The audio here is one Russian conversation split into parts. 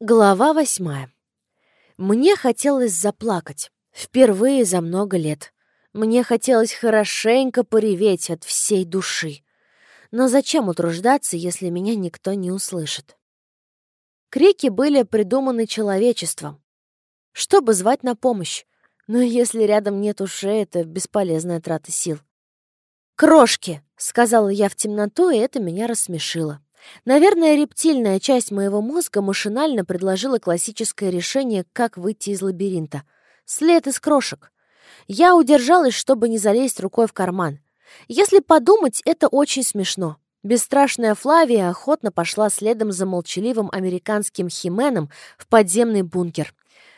Глава восьмая. Мне хотелось заплакать. Впервые за много лет. Мне хотелось хорошенько пореветь от всей души. Но зачем утруждаться, если меня никто не услышит? Крики были придуманы человечеством, чтобы звать на помощь. Но если рядом нет ушей, это бесполезная трата сил. «Крошки!» — сказала я в темноту, и это меня рассмешило. Наверное, рептильная часть моего мозга машинально предложила классическое решение, как выйти из лабиринта. След из крошек. Я удержалась, чтобы не залезть рукой в карман. Если подумать, это очень смешно. Бесстрашная Флавия охотно пошла следом за молчаливым американским хименом в подземный бункер.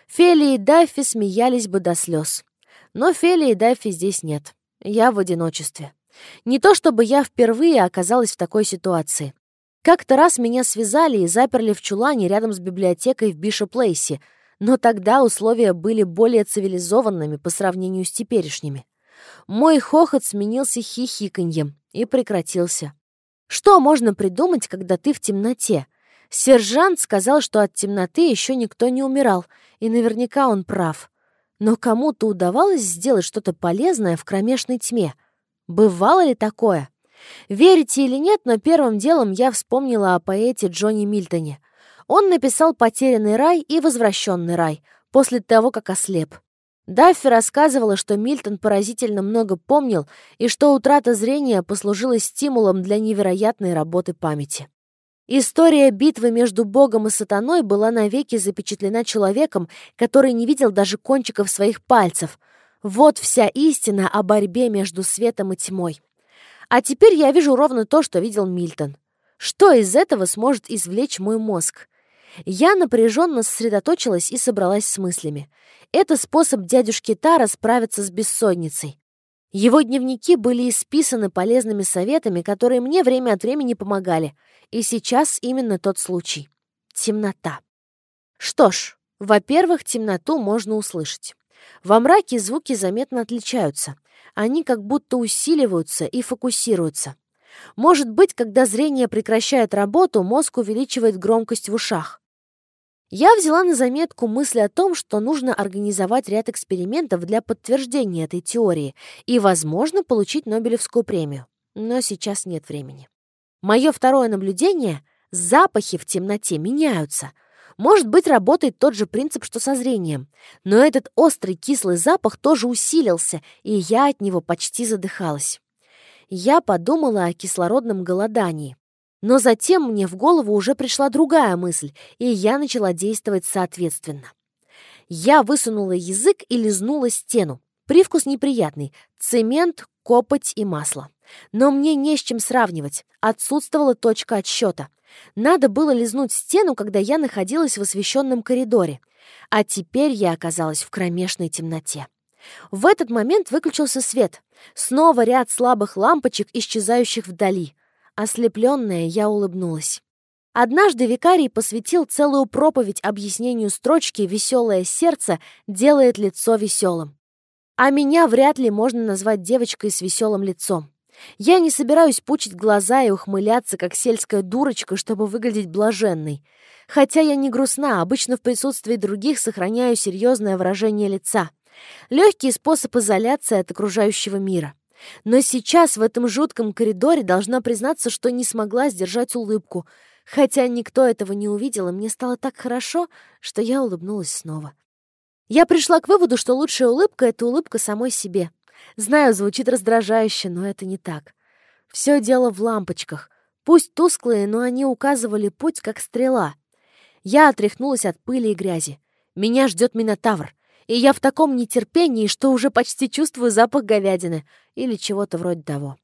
Фели и Даффи смеялись бы до слез. Но Фели и Даффи здесь нет. Я в одиночестве. Не то чтобы я впервые оказалась в такой ситуации. Как-то раз меня связали и заперли в чулане рядом с библиотекой в Бишоп-Лейси, но тогда условия были более цивилизованными по сравнению с теперешними. Мой хохот сменился хихиканьем и прекратился. Что можно придумать, когда ты в темноте? Сержант сказал, что от темноты еще никто не умирал, и наверняка он прав. Но кому-то удавалось сделать что-то полезное в кромешной тьме. Бывало ли такое? Верите или нет, но первым делом я вспомнила о поэте Джонни Мильтоне. Он написал «Потерянный рай» и «Возвращенный рай» после того, как ослеп. Даффи рассказывала, что Мильтон поразительно много помнил и что утрата зрения послужила стимулом для невероятной работы памяти. История битвы между Богом и сатаной была навеки запечатлена человеком, который не видел даже кончиков своих пальцев. Вот вся истина о борьбе между светом и тьмой. А теперь я вижу ровно то, что видел Мильтон. Что из этого сможет извлечь мой мозг? Я напряженно сосредоточилась и собралась с мыслями. Это способ дядюшки Тара справиться с бессонницей. Его дневники были исписаны полезными советами, которые мне время от времени помогали. И сейчас именно тот случай. Темнота. Что ж, во-первых, темноту можно услышать. Во мраке звуки заметно отличаются. Они как будто усиливаются и фокусируются. Может быть, когда зрение прекращает работу, мозг увеличивает громкость в ушах. Я взяла на заметку мысль о том, что нужно организовать ряд экспериментов для подтверждения этой теории и, возможно, получить Нобелевскую премию. Но сейчас нет времени. Мое второе наблюдение — запахи в темноте меняются — может быть, работает тот же принцип, что со зрением. Но этот острый кислый запах тоже усилился, и я от него почти задыхалась. Я подумала о кислородном голодании. Но затем мне в голову уже пришла другая мысль, и я начала действовать соответственно. Я высунула язык и лизнула стену. Привкус неприятный. Цемент, копоть и масло. Но мне не с чем сравнивать. Отсутствовала точка отсчета. Надо было лизнуть стену, когда я находилась в освещенном коридоре. А теперь я оказалась в кромешной темноте. В этот момент выключился свет. Снова ряд слабых лампочек, исчезающих вдали. Ослепленная, я улыбнулась. Однажды викарий посвятил целую проповедь объяснению строчки «Веселое сердце делает лицо веселым». А меня вряд ли можно назвать девочкой с веселым лицом. Я не собираюсь пучить глаза и ухмыляться, как сельская дурочка, чтобы выглядеть блаженной. Хотя я не грустна, обычно в присутствии других сохраняю серьезное выражение лица. Легкий способ изоляции от окружающего мира. Но сейчас в этом жутком коридоре должна признаться, что не смогла сдержать улыбку. Хотя никто этого не увидел, и мне стало так хорошо, что я улыбнулась снова. Я пришла к выводу, что лучшая улыбка — это улыбка самой себе. Знаю, звучит раздражающе, но это не так. Все дело в лампочках. Пусть тусклые, но они указывали путь, как стрела. Я отряхнулась от пыли и грязи. Меня ждет Минотавр. И я в таком нетерпении, что уже почти чувствую запах говядины или чего-то вроде того.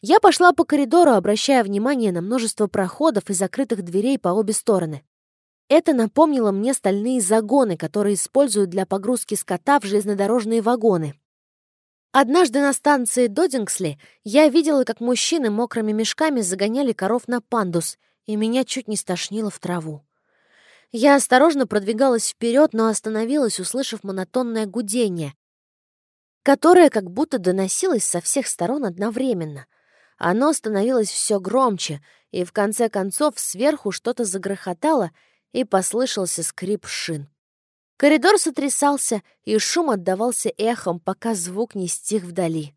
Я пошла по коридору, обращая внимание на множество проходов и закрытых дверей по обе стороны. Это напомнило мне стальные загоны, которые используют для погрузки скота в железнодорожные вагоны. Однажды на станции Додингсли я видела, как мужчины мокрыми мешками загоняли коров на пандус, и меня чуть не стошнило в траву. Я осторожно продвигалась вперед, но остановилась, услышав монотонное гудение, которое как будто доносилось со всех сторон одновременно. Оно становилось все громче, и в конце концов сверху что-то загрохотало, и послышался скрип шин. Коридор сотрясался, и шум отдавался эхом, пока звук не стих вдали.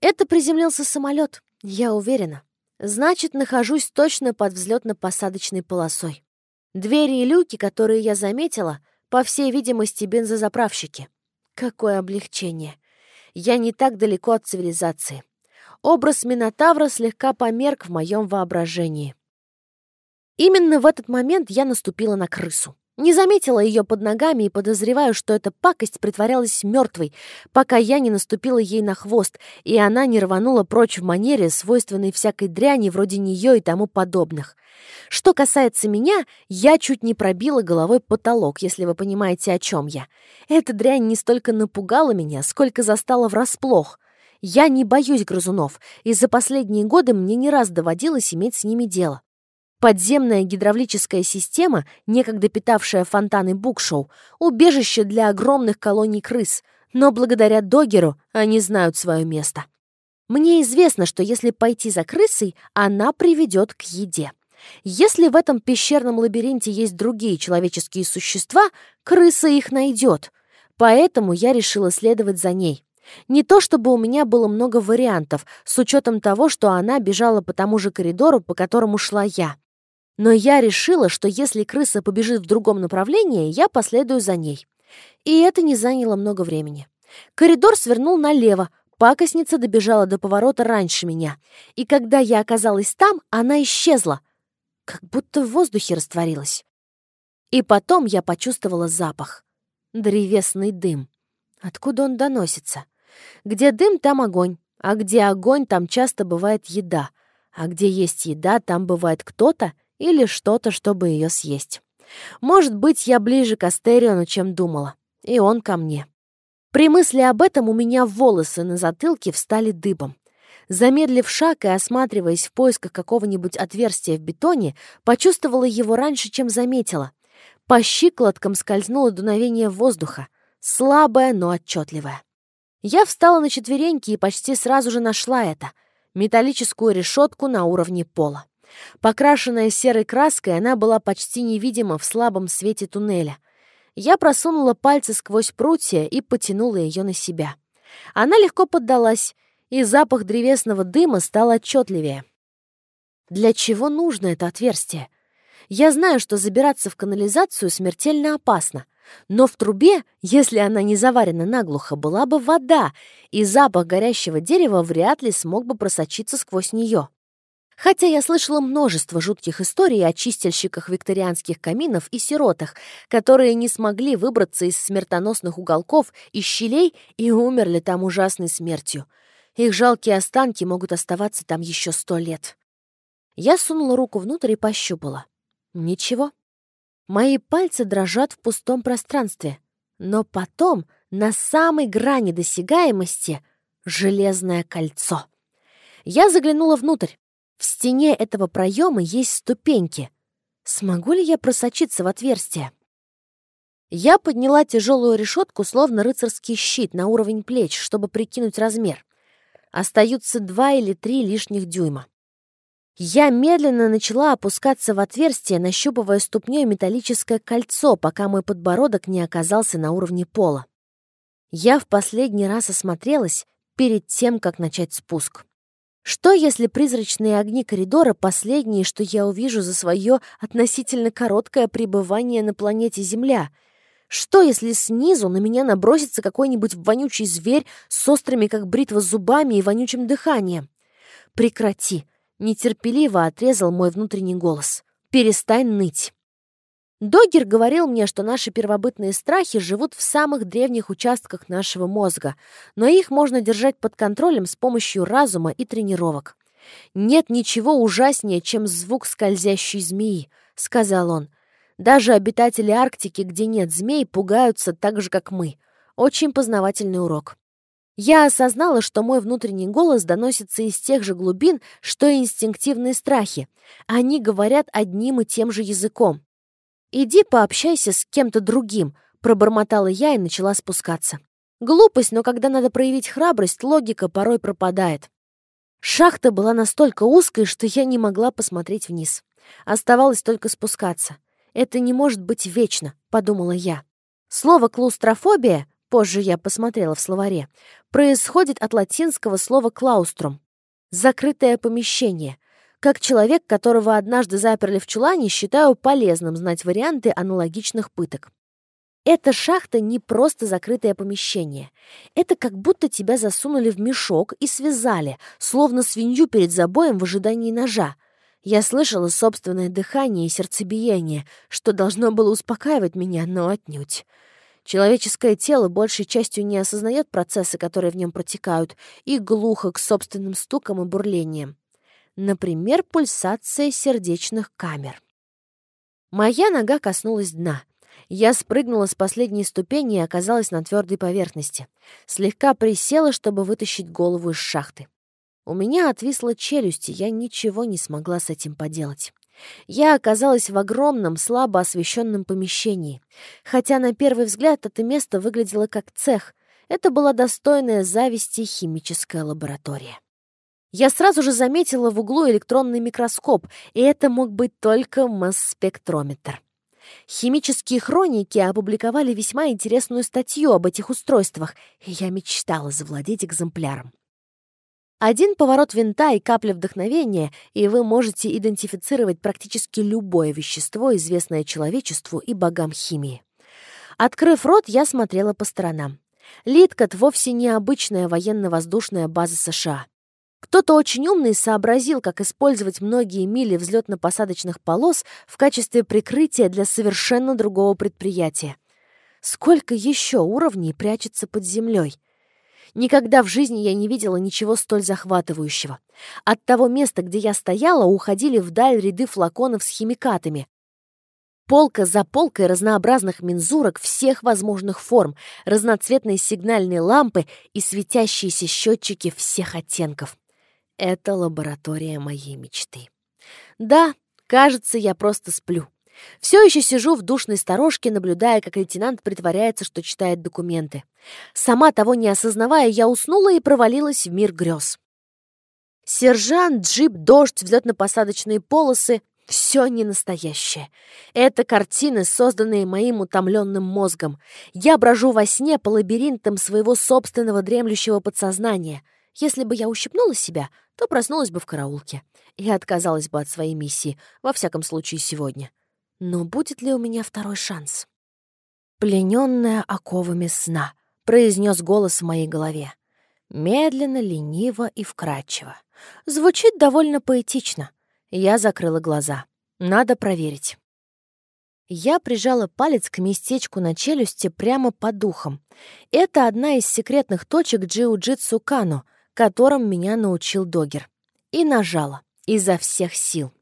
Это приземлился самолет, я уверена. Значит, нахожусь точно под взлетно-посадочной полосой. Двери и люки, которые я заметила, по всей видимости, бензозаправщики. Какое облегчение. Я не так далеко от цивилизации. Образ Минотавра слегка померк в моем воображении. Именно в этот момент я наступила на крысу. Не заметила ее под ногами и подозреваю, что эта пакость притворялась мертвой, пока я не наступила ей на хвост, и она не рванула прочь в манере, свойственной всякой дряни вроде нее и тому подобных. Что касается меня, я чуть не пробила головой потолок, если вы понимаете, о чем я. Эта дрянь не столько напугала меня, сколько застала врасплох. Я не боюсь грызунов, и за последние годы мне не раз доводилось иметь с ними дело. Подземная гидравлическая система, некогда питавшая фонтаны Букшоу, убежище для огромных колоний крыс, но благодаря Догеру они знают свое место. Мне известно, что если пойти за крысой, она приведет к еде. Если в этом пещерном лабиринте есть другие человеческие существа, крыса их найдет. Поэтому я решила следовать за ней. Не то чтобы у меня было много вариантов, с учетом того, что она бежала по тому же коридору, по которому шла я. Но я решила, что если крыса побежит в другом направлении, я последую за ней. И это не заняло много времени. Коридор свернул налево, пакостница добежала до поворота раньше меня. И когда я оказалась там, она исчезла, как будто в воздухе растворилась. И потом я почувствовала запах. Древесный дым. Откуда он доносится? Где дым, там огонь. А где огонь, там часто бывает еда. А где есть еда, там бывает кто-то или что-то, чтобы ее съесть. Может быть, я ближе к Астериону, чем думала. И он ко мне. При мысли об этом у меня волосы на затылке встали дыбом. Замедлив шаг и осматриваясь в поисках какого-нибудь отверстия в бетоне, почувствовала его раньше, чем заметила. По щиколоткам скользнуло дуновение воздуха, слабое, но отчетливое. Я встала на четвереньки и почти сразу же нашла это — металлическую решетку на уровне пола. Покрашенная серой краской, она была почти невидима в слабом свете туннеля. Я просунула пальцы сквозь прутья и потянула ее на себя. Она легко поддалась, и запах древесного дыма стал отчетливее. Для чего нужно это отверстие? Я знаю, что забираться в канализацию смертельно опасно, но в трубе, если она не заварена наглухо, была бы вода, и запах горящего дерева вряд ли смог бы просочиться сквозь нее. Хотя я слышала множество жутких историй о чистильщиках викторианских каминов и сиротах, которые не смогли выбраться из смертоносных уголков и щелей и умерли там ужасной смертью. Их жалкие останки могут оставаться там еще сто лет. Я сунула руку внутрь и пощупала. Ничего. Мои пальцы дрожат в пустом пространстве. Но потом, на самой грани досягаемости, железное кольцо. Я заглянула внутрь. В стене этого проема есть ступеньки. Смогу ли я просочиться в отверстие? Я подняла тяжелую решетку, словно рыцарский щит, на уровень плеч, чтобы прикинуть размер. Остаются два или три лишних дюйма. Я медленно начала опускаться в отверстие, нащупывая ступней металлическое кольцо, пока мой подбородок не оказался на уровне пола. Я в последний раз осмотрелась перед тем, как начать спуск. Что, если призрачные огни коридора — последние, что я увижу за свое относительно короткое пребывание на планете Земля? Что, если снизу на меня набросится какой-нибудь вонючий зверь с острыми, как бритва, зубами и вонючим дыханием? Прекрати! Нетерпеливо отрезал мой внутренний голос. Перестань ныть. Догер говорил мне, что наши первобытные страхи живут в самых древних участках нашего мозга, но их можно держать под контролем с помощью разума и тренировок. «Нет ничего ужаснее, чем звук скользящей змеи», — сказал он. «Даже обитатели Арктики, где нет змей, пугаются так же, как мы. Очень познавательный урок». Я осознала, что мой внутренний голос доносится из тех же глубин, что и инстинктивные страхи. Они говорят одним и тем же языком. «Иди пообщайся с кем-то другим», — пробормотала я и начала спускаться. Глупость, но когда надо проявить храбрость, логика порой пропадает. Шахта была настолько узкой, что я не могла посмотреть вниз. Оставалось только спускаться. Это не может быть вечно, подумала я. Слово «клаустрофобия», позже я посмотрела в словаре, происходит от латинского слова «клауструм» — закрытое помещение. Как человек, которого однажды заперли в чулане, считаю полезным знать варианты аналогичных пыток. Эта шахта не просто закрытое помещение. Это как будто тебя засунули в мешок и связали, словно свинью перед забоем в ожидании ножа. Я слышала собственное дыхание и сердцебиение, что должно было успокаивать меня, но отнюдь. Человеческое тело большей частью не осознает процессы, которые в нем протекают, и глухо к собственным стукам и бурлениям. Например, пульсация сердечных камер. Моя нога коснулась дна — я спрыгнула с последней ступени и оказалась на твердой поверхности. Слегка присела, чтобы вытащить голову из шахты. У меня отвисла челюсть, и я ничего не смогла с этим поделать. Я оказалась в огромном, слабо освещенном помещении. Хотя на первый взгляд это место выглядело как цех. Это была достойная зависти химическая лаборатория. Я сразу же заметила в углу электронный микроскоп, и это мог быть только масс-спектрометр. Химические хроники опубликовали весьма интересную статью об этих устройствах, и я мечтала завладеть экземпляром. Один поворот винта и капля вдохновения, и вы можете идентифицировать практически любое вещество, известное человечеству и богам химии. Открыв рот, я смотрела по сторонам. Литкот вовсе не обычная военно-воздушная база США. Кто-то очень умный сообразил, как использовать многие мили взлетно-посадочных полос в качестве прикрытия для совершенно другого предприятия. Сколько еще уровней прячется под землей? Никогда в жизни я не видела ничего столь захватывающего. От того места, где я стояла, уходили вдаль ряды флаконов с химикатами. Полка за полкой разнообразных мензурок всех возможных форм, разноцветные сигнальные лампы и светящиеся счетчики всех оттенков. Это лаборатория моей мечты. Да, кажется, я просто сплю. Все еще сижу в душной сторожке, наблюдая, как лейтенант притворяется, что читает документы. Сама того не осознавая, я уснула и провалилась в мир грез. Сержант, джип, дождь, взлетно-посадочные полосы — все не настоящее. Это картины, созданные моим утомленным мозгом. Я брожу во сне по лабиринтам своего собственного дремлющего подсознания — если бы я ущипнула себя, то проснулась бы в караулке и отказалась бы от своей миссии, во всяком случае сегодня. Но будет ли у меня второй шанс? «Плененная оковами сна», — произнес голос в моей голове. Медленно, лениво и вкрадчиво. Звучит довольно поэтично. Я закрыла глаза. Надо проверить. Я прижала палец к местечку на челюсти прямо под духом. Это одна из секретных точек джиу-джитсу Кано, которым меня научил Догер. И нажала изо всех сил.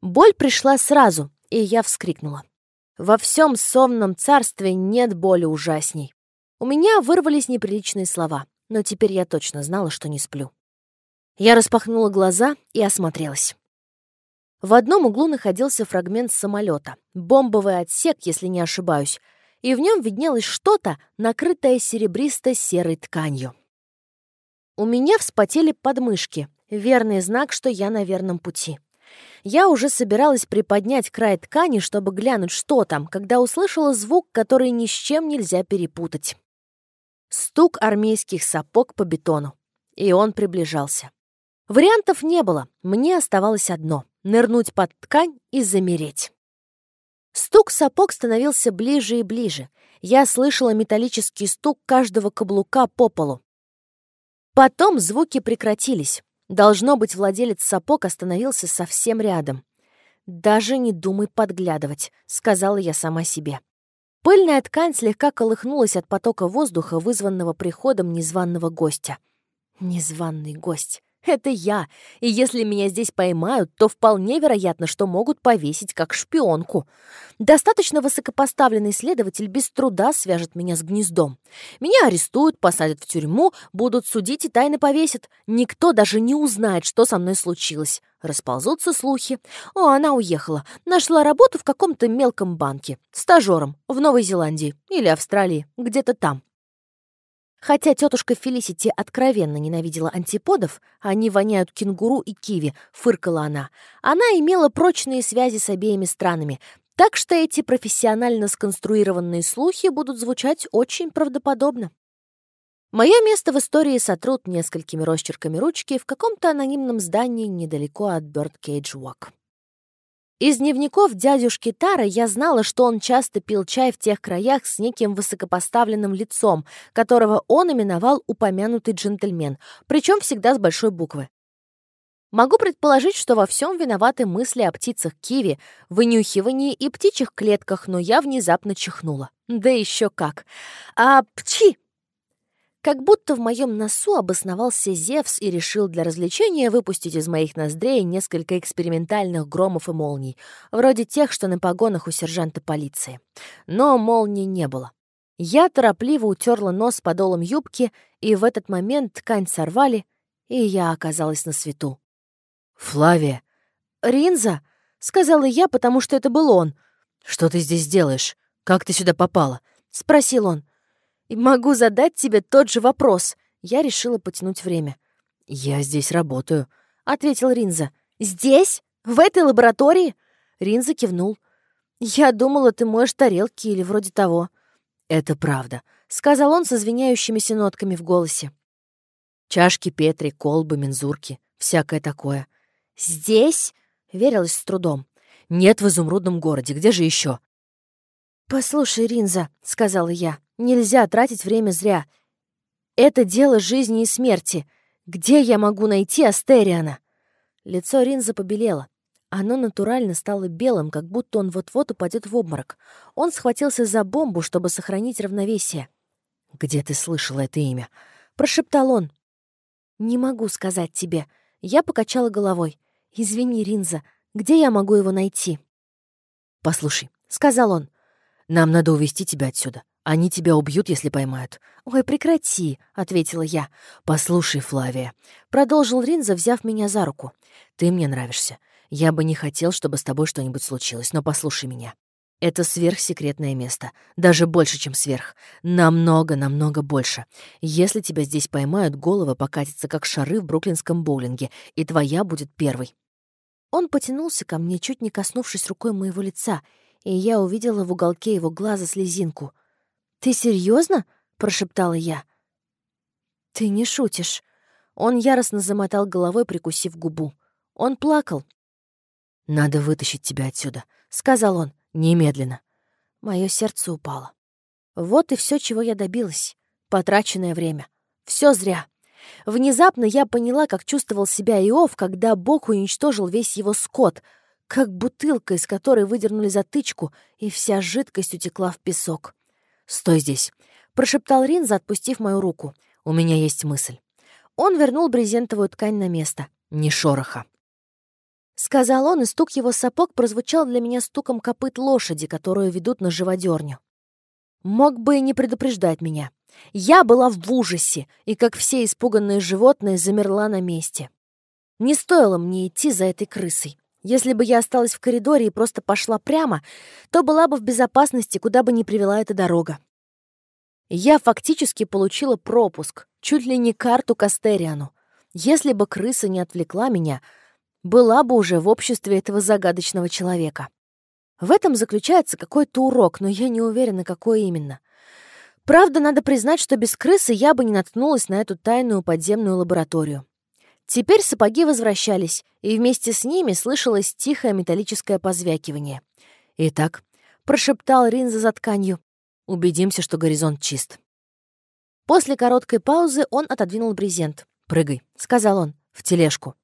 Боль пришла сразу, и я вскрикнула. Во всем сонном царстве нет боли ужасней. У меня вырвались неприличные слова, но теперь я точно знала, что не сплю. Я распахнула глаза и осмотрелась. В одном углу находился фрагмент самолета, бомбовый отсек, если не ошибаюсь, и в нем виднелось что-то, накрытое серебристо-серой тканью. У меня вспотели подмышки. Верный знак, что я на верном пути. Я уже собиралась приподнять край ткани, чтобы глянуть, что там, когда услышала звук, который ни с чем нельзя перепутать. Стук армейских сапог по бетону. И он приближался. Вариантов не было. Мне оставалось одно — нырнуть под ткань и замереть. Стук сапог становился ближе и ближе. Я слышала металлический стук каждого каблука по полу. Потом звуки прекратились. Должно быть, владелец сапог остановился совсем рядом. «Даже не думай подглядывать», — сказала я сама себе. Пыльная ткань слегка колыхнулась от потока воздуха, вызванного приходом незваного гостя. Незваный гость. Это я, и если меня здесь поймают, то вполне вероятно, что могут повесить как шпионку. Достаточно высокопоставленный следователь без труда свяжет меня с гнездом. Меня арестуют, посадят в тюрьму, будут судить и тайно повесят. Никто даже не узнает, что со мной случилось. Расползутся слухи. О, она уехала. Нашла работу в каком-то мелком банке. Стажером. В Новой Зеландии. Или Австралии. Где-то там. Хотя тетушка Фелисити откровенно ненавидела антиподов, они воняют кенгуру и киви, фыркала она. Она имела прочные связи с обеими странами, Так что эти профессионально сконструированные слухи будут звучать очень правдоподобно. Мое место в истории сотрут несколькими росчерками ручки в каком-то анонимном здании недалеко от Бёрдкейдж Уок. Из дневников дядюшки Тара я знала, что он часто пил чай в тех краях с неким высокопоставленным лицом, которого он именовал упомянутый джентльмен, причем всегда с большой буквы. Могу предположить, что во всем виноваты мысли о птицах киви, вынюхивании и птичьих клетках, но я внезапно чихнула. Да еще как. А пчи! Как будто в моем носу обосновался Зевс и решил для развлечения выпустить из моих ноздрей несколько экспериментальных громов и молний, вроде тех, что на погонах у сержанта полиции. Но молний не было. Я торопливо утерла нос подолом юбки, и в этот момент ткань сорвали, и я оказалась на свету. «Флавия!» «Ринза!» — сказала я, потому что это был он. «Что ты здесь делаешь? Как ты сюда попала?» — спросил он. Могу задать тебе тот же вопрос. Я решила потянуть время. «Я здесь работаю», — ответил Ринза. «Здесь? В этой лаборатории?» Ринза кивнул. «Я думала, ты моешь тарелки или вроде того». «Это правда», — сказал он со звеняющимися нотками в голосе. «Чашки Петри, колбы, мензурки, всякое такое». «Здесь?» — верилась с трудом. «Нет в изумрудном городе. Где же еще? «Послушай, Ринза», — сказала я, Нельзя тратить время зря. Это дело жизни и смерти. Где я могу найти Астериана?» Лицо Ринза побелело. Оно натурально стало белым, как будто он вот-вот упадет в обморок. Он схватился за бомбу, чтобы сохранить равновесие. «Где ты слышала это имя?» — прошептал он. «Не могу сказать тебе». Я покачала головой. «Извини, Ринза, где я могу его найти?» «Послушай», — сказал он. «Нам надо увезти тебя отсюда. Они тебя убьют, если поймают». «Ой, прекрати», — ответила я. «Послушай, Флавия», — продолжил Ринза, взяв меня за руку. «Ты мне нравишься. Я бы не хотел, чтобы с тобой что-нибудь случилось, но послушай меня. Это сверхсекретное место. Даже больше, чем сверх. Намного, намного больше. Если тебя здесь поймают, голова покатится, как шары в бруклинском боулинге, и твоя будет первой». Он потянулся ко мне, чуть не коснувшись рукой моего лица, и я увидела в уголке его глаза слезинку — «Ты серьезно? прошептала я. «Ты не шутишь». Он яростно замотал головой, прикусив губу. Он плакал. «Надо вытащить тебя отсюда», — сказал он. «Немедленно». Мое сердце упало. Вот и все, чего я добилась. Потраченное время. Все зря. Внезапно я поняла, как чувствовал себя Иов, когда Бог уничтожил весь его скот, как бутылка, из которой выдернули затычку, и вся жидкость утекла в песок. «Стой здесь», — прошептал Ринза, отпустив мою руку. «У меня есть мысль». Он вернул брезентовую ткань на место. «Не шороха». Сказал он, и стук его сапог прозвучал для меня стуком копыт лошади, которую ведут на живодерню. Мог бы и не предупреждать меня. Я была в ужасе, и, как все испуганные животные, замерла на месте. Не стоило мне идти за этой крысой. Если бы я осталась в коридоре и просто пошла прямо, то была бы в безопасности, куда бы ни привела эта дорога. Я фактически получила пропуск, чуть ли не карту к Астериану. Если бы крыса не отвлекла меня, была бы уже в обществе этого загадочного человека. В этом заключается какой-то урок, но я не уверена, какой именно. Правда, надо признать, что без крысы я бы не наткнулась на эту тайную подземную лабораторию. Теперь сапоги возвращались, и вместе с ними слышалось тихое металлическое позвякивание. «Итак», — прошептал Ринза за тканью, — «убедимся, что горизонт чист». После короткой паузы он отодвинул брезент. «Прыгай», — сказал он, — «в тележку».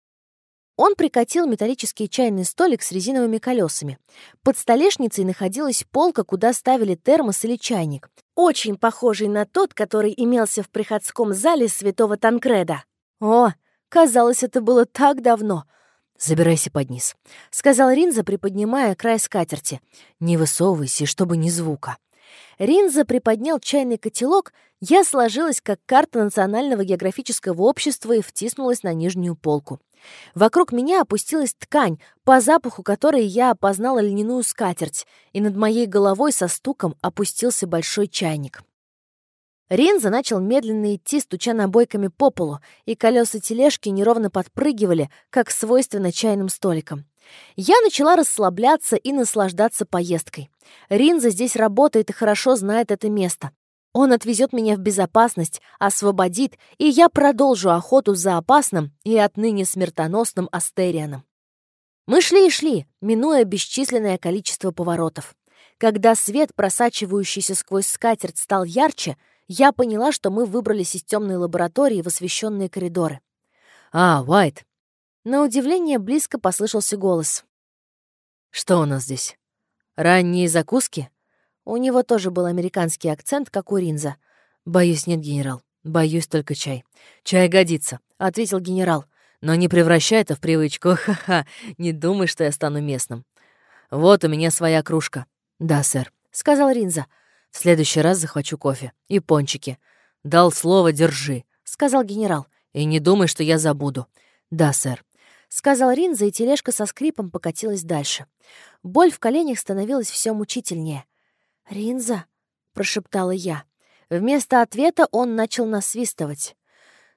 Он прикатил металлический чайный столик с резиновыми колесами. Под столешницей находилась полка, куда ставили термос или чайник, очень похожий на тот, который имелся в приходском зале святого Танкреда. О, Казалось, это было так давно. «Забирайся под низ», — сказал Ринза, приподнимая край скатерти. «Не высовывайся, чтобы ни звука». Ринза приподнял чайный котелок, я сложилась, как карта Национального географического общества и втиснулась на нижнюю полку. Вокруг меня опустилась ткань, по запаху которой я опознала льняную скатерть, и над моей головой со стуком опустился большой чайник. Ринза начал медленно идти, стуча набойками по полу, и колеса тележки неровно подпрыгивали, как свойственно чайным столикам. Я начала расслабляться и наслаждаться поездкой. Ринза здесь работает и хорошо знает это место. Он отвезет меня в безопасность, освободит, и я продолжу охоту за опасным и отныне смертоносным Астерианом. Мы шли и шли, минуя бесчисленное количество поворотов. Когда свет, просачивающийся сквозь скатерть, стал ярче, я поняла, что мы выбрались из темной лаборатории в освещенные коридоры. «А, Уайт!» На удивление близко послышался голос. «Что у нас здесь? Ранние закуски?» У него тоже был американский акцент, как у Ринза. «Боюсь, нет, генерал. Боюсь только чай. Чай годится», — ответил генерал. «Но не превращай это в привычку. Ха-ха. Не думай, что я стану местным. Вот у меня своя кружка». «Да, сэр», — сказал Ринза. «В следующий раз захвачу кофе. И пончики. Дал слово, держи», — сказал генерал. «И не думай, что я забуду». «Да, сэр», — сказал Ринза, и тележка со скрипом покатилась дальше. Боль в коленях становилась все мучительнее. «Ринза?» — прошептала я. Вместо ответа он начал насвистывать.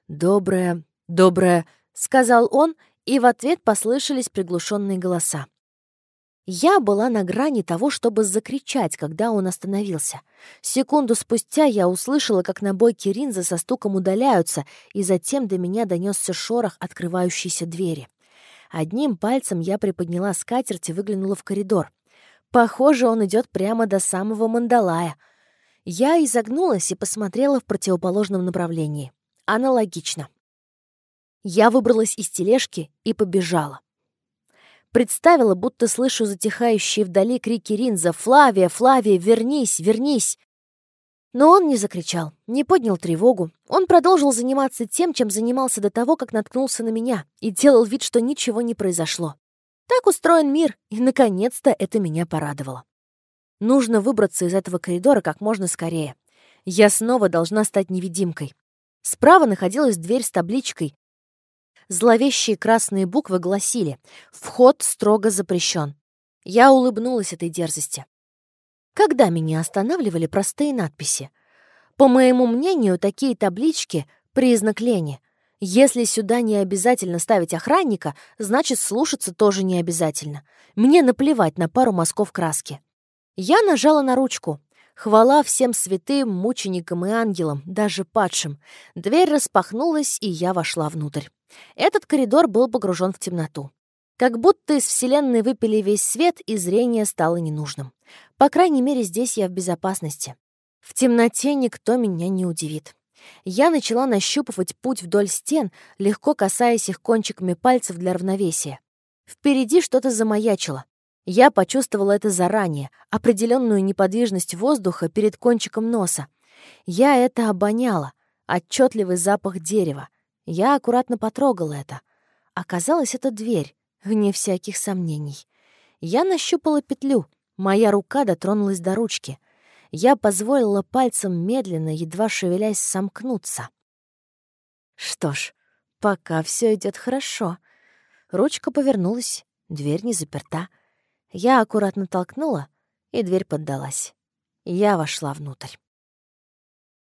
«Доброе, доброе», — сказал он, и в ответ послышались приглушенные голоса. Я была на грани того, чтобы закричать, когда он остановился. Секунду спустя я услышала, как на бойке Ринза со стуком удаляются, и затем до меня донесся шорох открывающейся двери. Одним пальцем я приподняла скатерть и выглянула в коридор. Похоже, он идет прямо до самого Мандалая. Я изогнулась и посмотрела в противоположном направлении. Аналогично. Я выбралась из тележки и побежала. Представила, будто слышу затихающие вдали крики Ринза «Флавия! Флавия! Вернись! Вернись!» Но он не закричал, не поднял тревогу. Он продолжил заниматься тем, чем занимался до того, как наткнулся на меня, и делал вид, что ничего не произошло. Так устроен мир, и, наконец-то, это меня порадовало. Нужно выбраться из этого коридора как можно скорее. Я снова должна стать невидимкой. Справа находилась дверь с табличкой. Зловещие красные буквы гласили «Вход строго запрещен». Я улыбнулась этой дерзости. Когда меня останавливали простые надписи? По моему мнению, такие таблички — признак лени — если сюда не обязательно ставить охранника, значит, слушаться тоже не обязательно. Мне наплевать на пару мазков краски. Я нажала на ручку. Хвала всем святым, мученикам и ангелам, даже падшим. Дверь распахнулась, и я вошла внутрь. Этот коридор был погружен в темноту. Как будто из Вселенной выпили весь свет, и зрение стало ненужным. По крайней мере, здесь я в безопасности. В темноте никто меня не удивит. Я начала нащупывать путь вдоль стен, легко касаясь их кончиками пальцев для равновесия. Впереди что-то замаячило. Я почувствовала это заранее, определенную неподвижность воздуха перед кончиком носа. Я это обоняла, отчетливый запах дерева. Я аккуратно потрогала это. Оказалось, это дверь, вне всяких сомнений. Я нащупала петлю, моя рука дотронулась до ручки — я позволила пальцам медленно, едва шевелясь, сомкнуться. Что ж, пока все идет хорошо. Ручка повернулась, дверь не заперта. Я аккуратно толкнула, и дверь поддалась. Я вошла внутрь.